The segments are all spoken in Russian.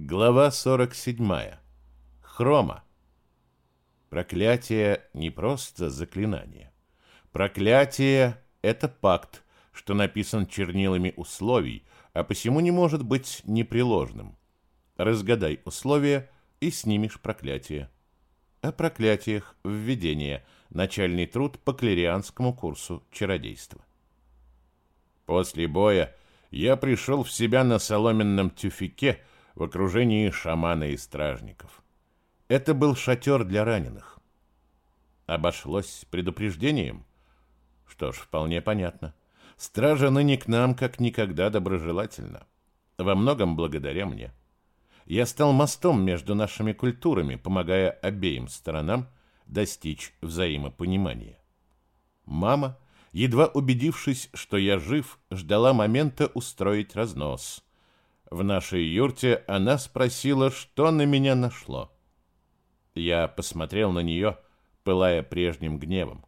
Глава 47. Хрома. Проклятие не просто заклинание. Проклятие – это пакт, что написан чернилами условий, а посему не может быть непреложным. Разгадай условия и снимешь проклятие. О проклятиях введение. Начальный труд по клерианскому курсу чародейства. После боя я пришел в себя на соломенном тюфике – в окружении шамана и стражников. Это был шатер для раненых. Обошлось предупреждением? Что ж, вполне понятно. Стража ныне к нам как никогда доброжелательна. Во многом благодаря мне. Я стал мостом между нашими культурами, помогая обеим сторонам достичь взаимопонимания. Мама, едва убедившись, что я жив, ждала момента устроить разнос – в нашей юрте, она спросила, что на меня нашло. Я посмотрел на нее, пылая прежним гневом.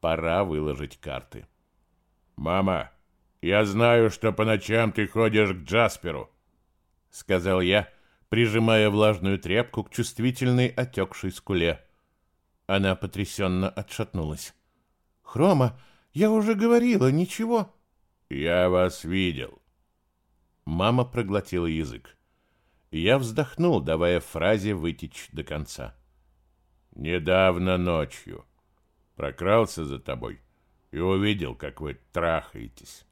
Пора выложить карты. «Мама, я знаю, что по ночам ты ходишь к Джасперу», — сказал я, прижимая влажную тряпку к чувствительной отекшей скуле. Она потрясенно отшатнулась. «Хрома, я уже говорила, ничего». «Я вас видел. Мама проглотила язык. Я вздохнул, давая фразе вытечь до конца. «Недавно ночью прокрался за тобой и увидел, как вы трахаетесь».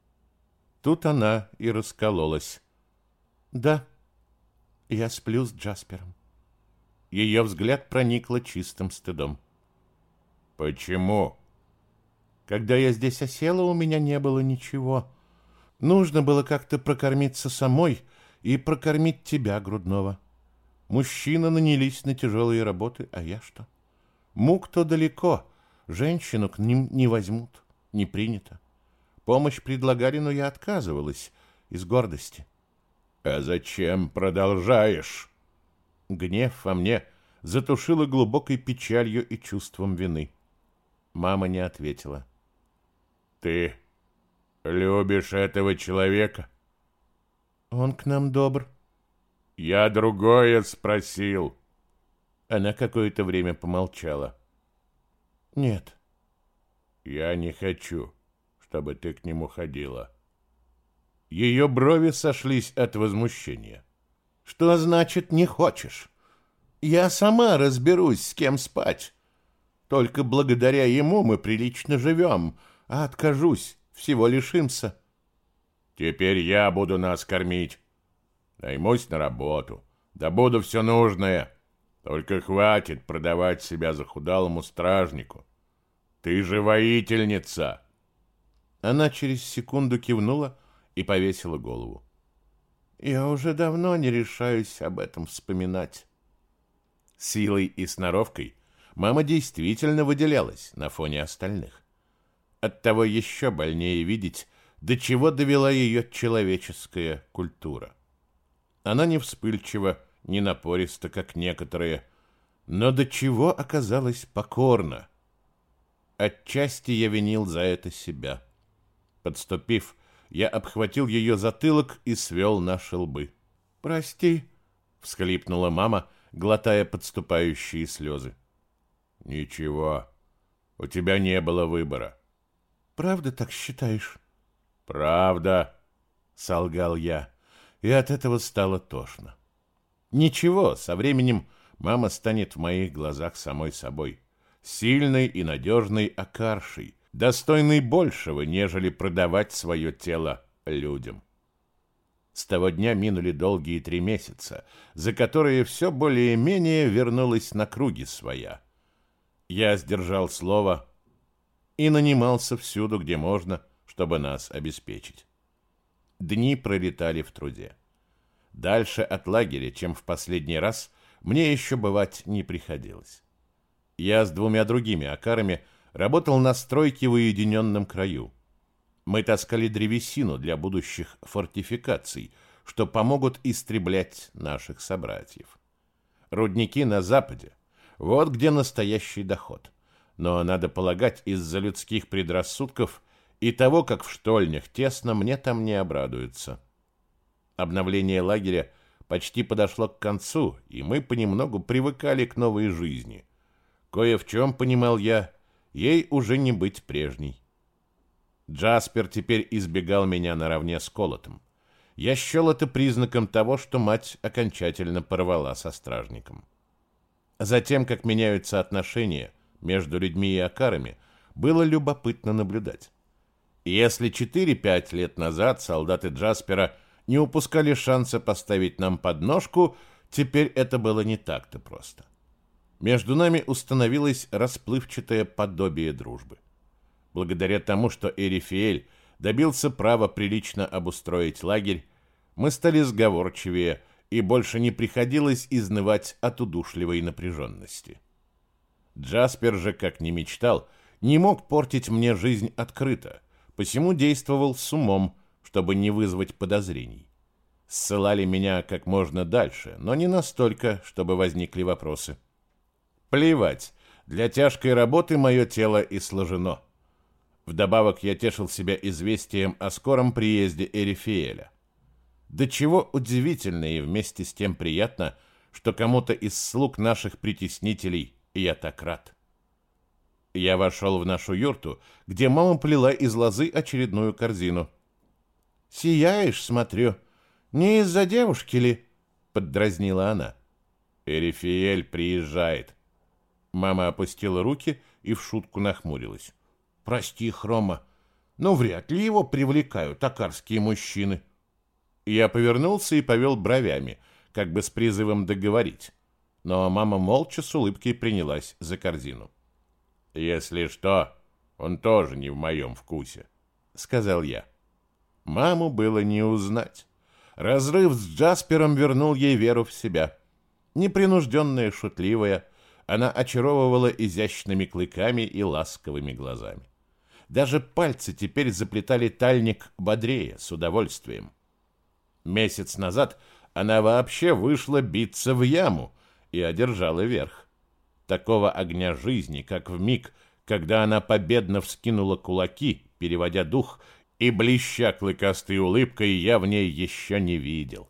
Тут она и раскололась. «Да, я сплю с Джаспером». Ее взгляд проникло чистым стыдом. «Почему?» «Когда я здесь осела, у меня не было ничего». Нужно было как-то прокормиться самой и прокормить тебя, грудного. Мужчины нанялись на тяжелые работы, а я что? Мук-то далеко, женщину к ним не возьмут, не принято. Помощь предлагали, но я отказывалась из гордости. А зачем продолжаешь? Гнев во мне затушило глубокой печалью и чувством вины. Мама не ответила. Ты Любишь этого человека? Он к нам добр. Я другое спросил. Она какое-то время помолчала. Нет. Я не хочу, чтобы ты к нему ходила. Ее брови сошлись от возмущения. Что значит не хочешь? Я сама разберусь, с кем спать. Только благодаря ему мы прилично живем, а откажусь, всего лишимся. Теперь я буду нас кормить. Наймусь на работу, добуду все нужное. Только хватит продавать себя захудалому стражнику. Ты же воительница. Она через секунду кивнула и повесила голову. Я уже давно не решаюсь об этом вспоминать. Силой и сноровкой мама действительно выделялась на фоне остальных. Оттого еще больнее видеть, до чего довела ее человеческая культура. Она не вспыльчива, не напориста, как некоторые, но до чего оказалась покорна. Отчасти я винил за это себя. Подступив, я обхватил ее затылок и свел наши лбы. «Прости», — всхлипнула мама, глотая подступающие слезы. «Ничего, у тебя не было выбора. Правда так считаешь? Правда, солгал я, и от этого стало тошно. Ничего, со временем мама станет в моих глазах самой собой, сильной и надежной акаршей, достойной большего, нежели продавать свое тело людям. С того дня минули долгие три месяца, за которые все более-менее вернулась на круги своя. Я сдержал слово, и нанимался всюду, где можно, чтобы нас обеспечить. Дни пролетали в труде. Дальше от лагеря, чем в последний раз, мне еще бывать не приходилось. Я с двумя другими акарами работал на стройке в уединенном краю. Мы таскали древесину для будущих фортификаций, что помогут истреблять наших собратьев. Рудники на западе. Вот где настоящий доход но, надо полагать, из-за людских предрассудков и того, как в штольнях тесно, мне там не обрадуются. Обновление лагеря почти подошло к концу, и мы понемногу привыкали к новой жизни. Кое в чем, понимал я, ей уже не быть прежней. Джаспер теперь избегал меня наравне с Колотом. Я счел это признаком того, что мать окончательно порвала со стражником. Затем, как меняются отношения между людьми и акарами, было любопытно наблюдать. Если 4-5 лет назад солдаты Джаспера не упускали шанса поставить нам подножку, теперь это было не так-то просто. Между нами установилось расплывчатое подобие дружбы. Благодаря тому, что Эрифиэль добился права прилично обустроить лагерь, мы стали сговорчивее, и больше не приходилось изнывать от удушливой напряженности. Джаспер же, как ни мечтал, не мог портить мне жизнь открыто, посему действовал с умом, чтобы не вызвать подозрений. Ссылали меня как можно дальше, но не настолько, чтобы возникли вопросы. Плевать, для тяжкой работы мое тело и сложено. Вдобавок я тешил себя известием о скором приезде Эрифиэля. До чего удивительно и вместе с тем приятно, что кому-то из слуг наших притеснителей я так рад. Я вошел в нашу юрту, где мама плела из лозы очередную корзину. «Сияешь, смотрю. Не из-за девушки ли?» — поддразнила она. «Эрифиэль приезжает». Мама опустила руки и в шутку нахмурилась. «Прости, Хрома, но вряд ли его привлекают токарские мужчины». Я повернулся и повел бровями, как бы с призывом договорить. Но мама молча с улыбкой принялась за корзину. «Если что, он тоже не в моем вкусе», — сказал я. Маму было не узнать. Разрыв с Джаспером вернул ей веру в себя. Непринужденная, шутливая, она очаровывала изящными клыками и ласковыми глазами. Даже пальцы теперь заплетали тальник бодрее, с удовольствием. Месяц назад она вообще вышла биться в яму и одержала верх. Такого огня жизни, как в миг, когда она победно вскинула кулаки, переводя дух, и блеща клыкастой улыбкой, я в ней еще не видел.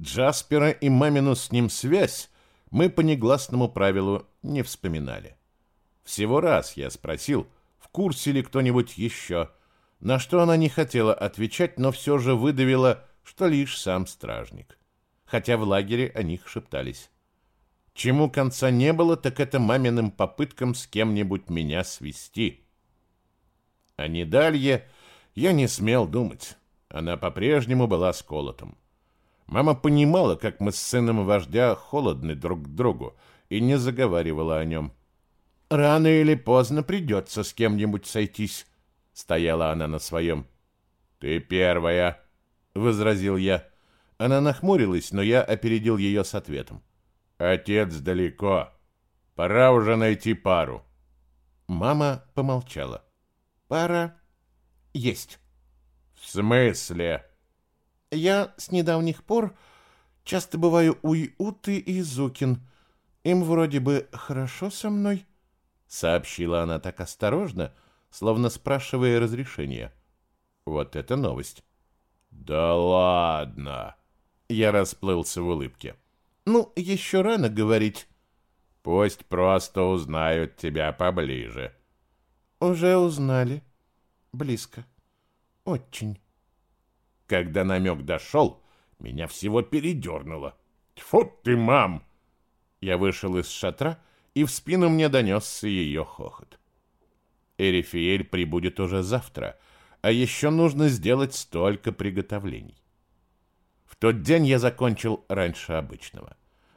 Джаспера и мамину с ним связь мы по негласному правилу не вспоминали. Всего раз я спросил, в курсе ли кто-нибудь еще, на что она не хотела отвечать, но все же выдавила что лишь сам стражник. Хотя в лагере о них шептались. Чему конца не было, так это маминым попыткам с кем-нибудь меня свести. О Недалье я не смел думать. Она по-прежнему была с колотом. Мама понимала, как мы с сыном вождя холодны друг к другу, и не заговаривала о нем. «Рано или поздно придется с кем-нибудь сойтись», — стояла она на своем. «Ты первая», — возразил я. Она нахмурилась, но я опередил ее с ответом. «Отец далеко. Пора уже найти пару». Мама помолчала. «Пара есть». «В смысле?» «Я с недавних пор часто бываю у Иуты и Зукин. Им вроде бы хорошо со мной», — сообщила она так осторожно, словно спрашивая разрешения. «Вот это новость». «Да ладно!» Я расплылся в улыбке. «Ну, еще рано говорить». «Пусть просто узнают тебя поближе». «Уже узнали. Близко. Очень». Когда намек дошел, меня всего передернуло. «Тьфу ты, мам!» Я вышел из шатра, и в спину мне донесся ее хохот. Эрифиэль прибудет уже завтра — а еще нужно сделать столько приготовлений. В тот день я закончил раньше обычного.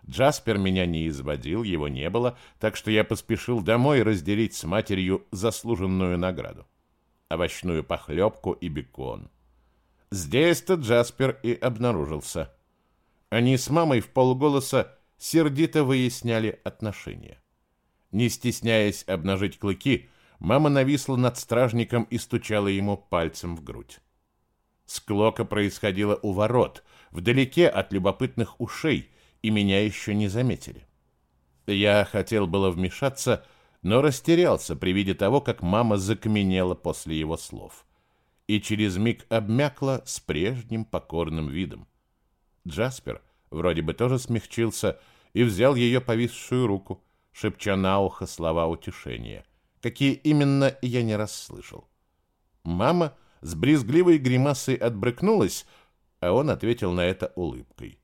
Джаспер меня не изводил, его не было, так что я поспешил домой разделить с матерью заслуженную награду. Овощную похлебку и бекон. Здесь-то Джаспер и обнаружился. Они с мамой в полголоса сердито выясняли отношения. Не стесняясь обнажить клыки, Мама нависла над стражником и стучала ему пальцем в грудь. Склока происходила у ворот, вдалеке от любопытных ушей, и меня еще не заметили. Я хотел было вмешаться, но растерялся при виде того, как мама закаменела после его слов. И через миг обмякла с прежним покорным видом. Джаспер Вроде бы тоже смягчился и взял ее повисшую руку, шепча на ухо слова утешения. Какие именно, я не расслышал. Мама с брезгливой гримасой отбрыкнулась, а он ответил на это улыбкой.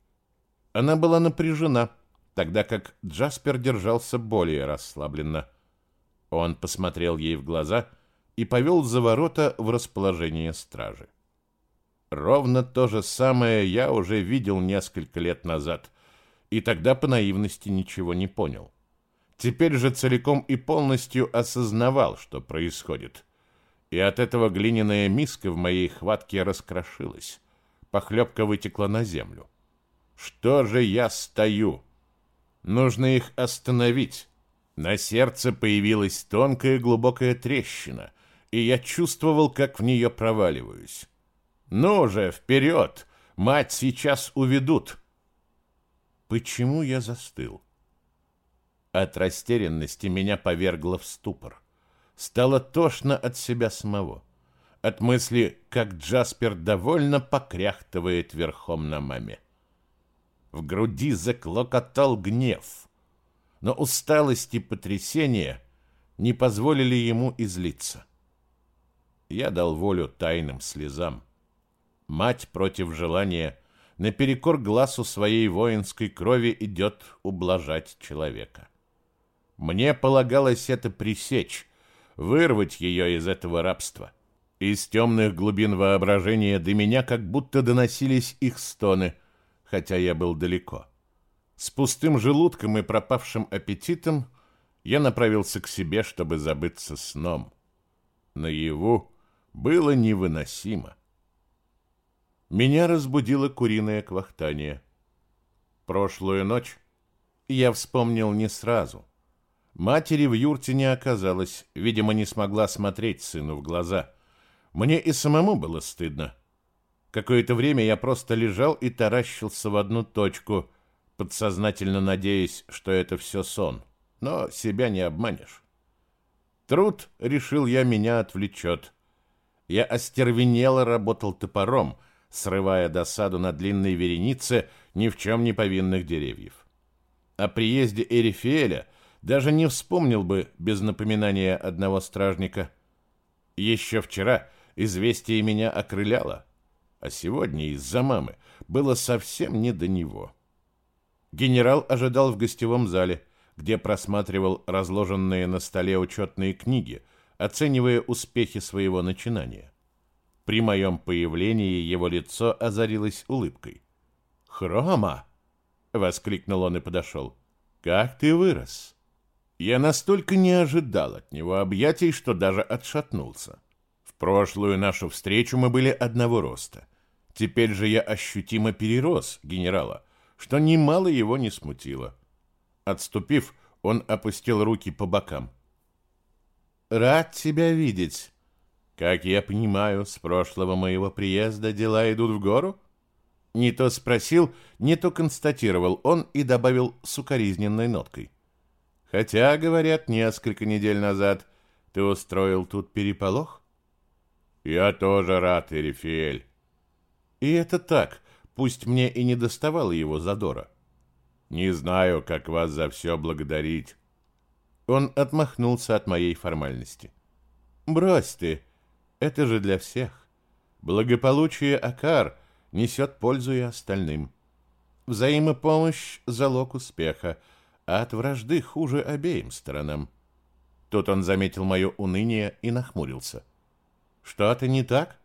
Она была напряжена, тогда как Джаспер держался более расслабленно. Он посмотрел ей в глаза и повел за ворота в расположение стражи. Ровно то же самое я уже видел несколько лет назад, и тогда по наивности ничего не понял. Теперь же целиком и полностью осознавал, что происходит. И от этого глиняная миска в моей хватке раскрошилась. Похлебка вытекла на землю. Что же я стою? Нужно их остановить. На сердце появилась тонкая глубокая трещина, и я чувствовал, как в нее проваливаюсь. Ну же, вперед! Мать сейчас уведут. Почему я застыл? От растерянности меня повергло в ступор. Стало тошно от себя самого. От мысли, как Джаспер довольно покряхтывает верхом на маме. В груди заклокотал гнев, но усталость и потрясение не позволили ему излиться. Я дал волю тайным слезам. Мать против желания наперекор глазу своей воинской крови идет ублажать человека. Мне полагалось это пресечь, вырвать ее из этого рабства. Из темных глубин воображения до меня как будто доносились их стоны, хотя я был далеко. С пустым желудком и пропавшим аппетитом я направился к себе, чтобы забыться сном. Наяву было невыносимо. Меня разбудило куриное квахтание. Прошлую ночь я вспомнил не сразу — Матери в юрте не оказалось, видимо, не смогла смотреть сыну в глаза. Мне и самому было стыдно. Какое-то время я просто лежал и таращился в одну точку, подсознательно надеясь, что это все сон. Но себя не обманешь. Труд, решил я, меня отвлечет. Я остервенело работал топором, срывая досаду на длинной веренице ни в чем не повинных деревьев. О приезде Эрифиэля даже не вспомнил бы без напоминания одного стражника. Еще вчера известие меня окрыляло, а сегодня из-за мамы было совсем не до него. Генерал ожидал в гостевом зале, где просматривал разложенные на столе учетные книги, оценивая успехи своего начинания. При моем появлении его лицо озарилось улыбкой. «Хрома!» — воскликнул он и подошел. «Как ты вырос!» Я настолько не ожидал от него объятий, что даже отшатнулся. Прошлую нашу встречу мы были одного роста. Теперь же я ощутимо перерос генерала, что немало его не смутило. Отступив, он опустил руки по бокам. «Рад тебя видеть. Как я понимаю, с прошлого моего приезда дела идут в гору?» Не то спросил, не то констатировал он и добавил с укоризненной ноткой. Хотя, говорят, несколько недель назад ты устроил тут переполох? Я тоже рад, Эрифиэль. И это так, пусть мне и не доставало его задора. Не знаю, как вас за все благодарить. Он отмахнулся от моей формальности. Брось ты, это же для всех. Благополучие Акар несет пользу и остальным. Взаимопомощь — залог успеха — а от вражды хуже обеим сторонам. Тут он заметил мое уныние и нахмурился. «Что-то не так?»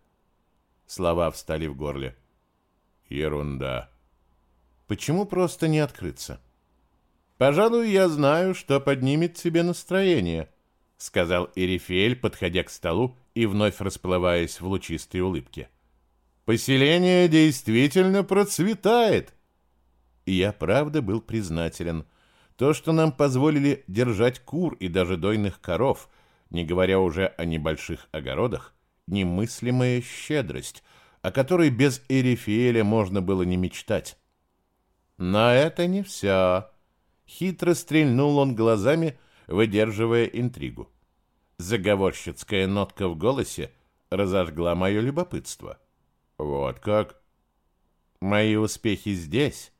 Слова встали в горле. «Ерунда». «Почему просто не открыться?» «Пожалуй, я знаю, что поднимет тебе настроение», — сказал Эрифель, подходя к столу и вновь расплываясь в лучистой улыбке. «Поселение действительно процветает». И я правда был признателен — то, что нам позволили держать кур и даже дойных коров, не говоря уже о небольших огородах, немыслимая щедрость, о которой без Эрифиэля можно было не мечтать. Но это не все. Хитро стрельнул он глазами, выдерживая интригу. Заговорщицкая нотка в голосе разожгла мое любопытство. Вот как? Мои успехи здесь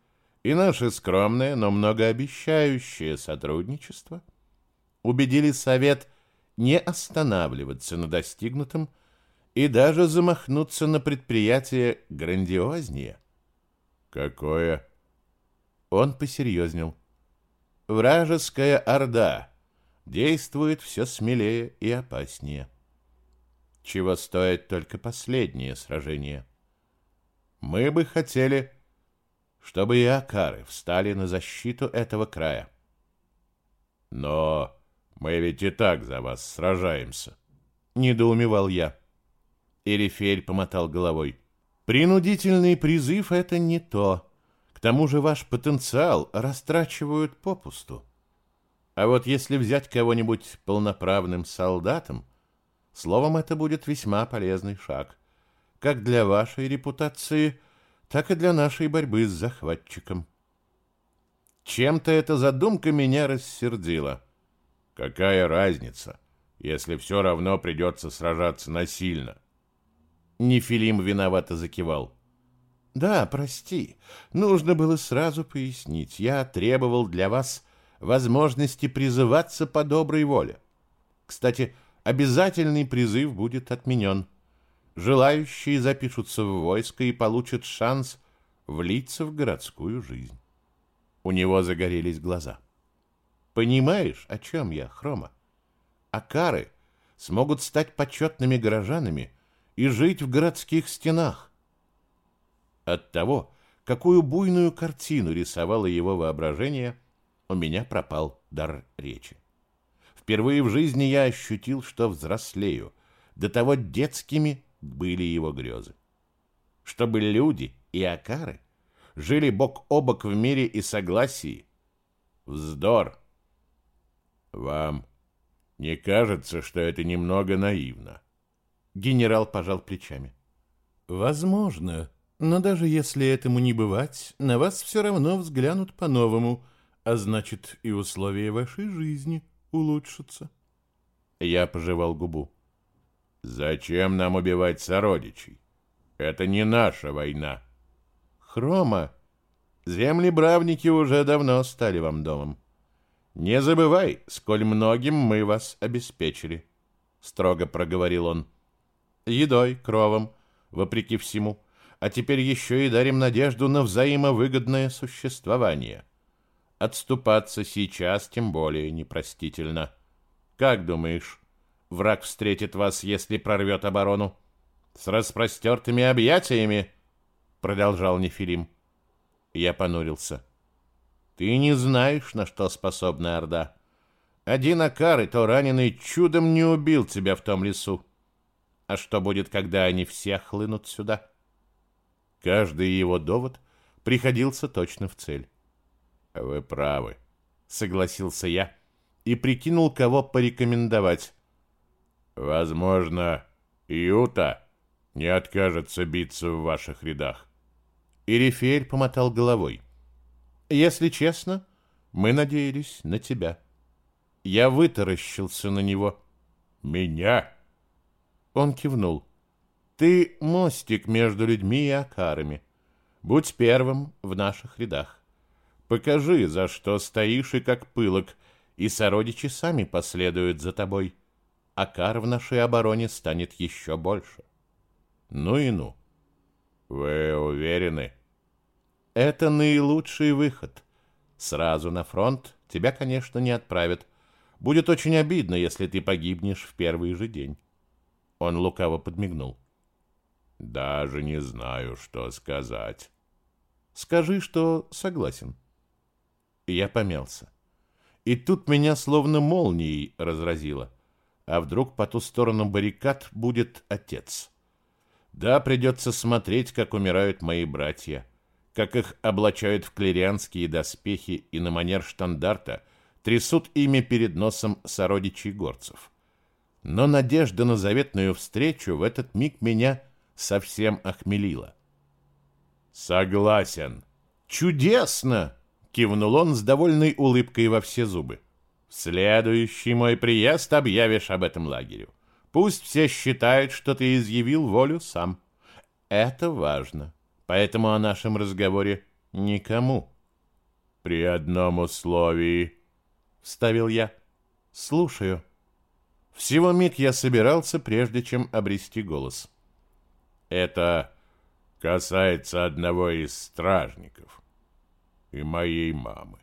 и наше скромное, но многообещающее сотрудничество убедили Совет не останавливаться на достигнутом и даже замахнуться на предприятие грандиознее. Какое? Он посерьезнел. Вражеская орда действует все смелее и опаснее. Чего стоит только последнее сражение. Мы бы хотели чтобы и акары встали на защиту этого края. Но мы ведь и так за вас сражаемся, недоумевал я. Эрифель помотал головой. Принудительный призыв — это не то. К тому же ваш потенциал растрачивают попусту. А вот если взять кого-нибудь полноправным солдатом, словом, это будет весьма полезный шаг. Как для вашей репутации, так и для нашей борьбы с захватчиком. Чем-то эта задумка меня рассердила. Какая разница, если все равно придется сражаться насильно? Нефилим виновато закивал. Да, прости, нужно было сразу пояснить. Я требовал для вас возможности призываться по доброй воле. Кстати, обязательный призыв будет отменен. Желающие запишутся в войско и получат шанс влиться в городскую жизнь. У него загорелись глаза. Понимаешь, о чем я, Хрома? Акары смогут стать почетными горожанами и жить в городских стенах. От того, какую буйную картину рисовало его воображение, у меня пропал дар речи. Впервые в жизни я ощутил, что взрослею, до того детскими были его грезы. Чтобы люди и акары жили бок о бок в мире и согласии. Вздор. Вам не кажется, что это немного наивно? Генерал пожал плечами. Возможно, но даже если этому не бывать, на вас все равно взглянут по-новому, а значит и условия вашей жизни улучшатся. Я пожевал губу. Зачем нам убивать сородичей? Это не наша война. Хрома, земли-бравники уже давно стали вам домом. Не забывай, сколь многим мы вас обеспечили, строго проговорил он. Едой, кровом, вопреки всему, а теперь еще и дарим надежду на взаимовыгодное существование. Отступаться сейчас тем более непростительно. Как думаешь, Враг встретит вас, если прорвет оборону. С распростертыми объятиями, продолжал Нефилим. Я понурился. Ты не знаешь, на что способна Орда. Один Акар, и то раненый, чудом не убил тебя в том лесу. А что будет, когда они все хлынут сюда? Каждый его довод приходился точно в цель. Вы правы, согласился я и прикинул, кого порекомендовать. Возможно, Юта не откажется биться в ваших рядах. Ирифель помотал головой. Если честно, мы надеялись на тебя. Я вытаращился на него. Меня? Он кивнул. Ты мостик между людьми и акарами. Будь первым в наших рядах. Покажи, за что стоишь и как пылок, и сородичи сами последуют за тобой. — а кар в нашей обороне станет еще больше. Ну и ну. Вы уверены? Это наилучший выход. Сразу на фронт тебя, конечно, не отправят. Будет очень обидно, если ты погибнешь в первый же день. Он лукаво подмигнул. Даже не знаю, что сказать. Скажи, что согласен. Я помялся. И тут меня словно молнией разразило. А вдруг по ту сторону баррикад будет отец? Да, придется смотреть, как умирают мои братья, как их облачают в клерианские доспехи и на манер штандарта трясут ими перед носом сородичей горцев. Но надежда на заветную встречу в этот миг меня совсем охмелила. «Согласен!» «Чудесно!» — кивнул он с довольной улыбкой во все зубы. Следующий мой приезд объявишь об этом лагерю. Пусть все считают, что ты изъявил волю сам. Это важно. Поэтому о нашем разговоре никому При одном условии, — вставил я. Слушаю. Всего миг я собирался, прежде чем обрести голос. Это касается одного из стражников и моей мамы.